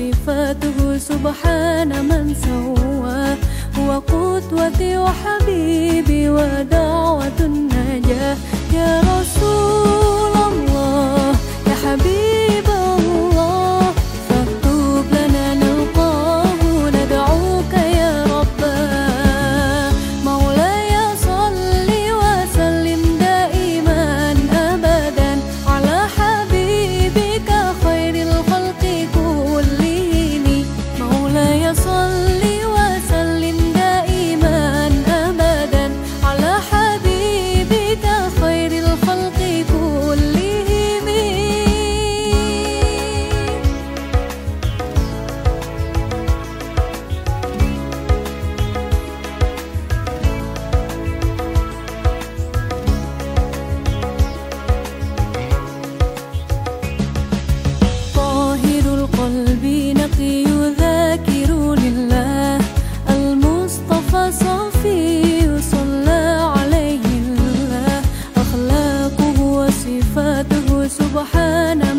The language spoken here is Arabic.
صفاته سبحان من سواه هو قدوتي وحبيبي ودعوة النجاة. يا رسول سبحان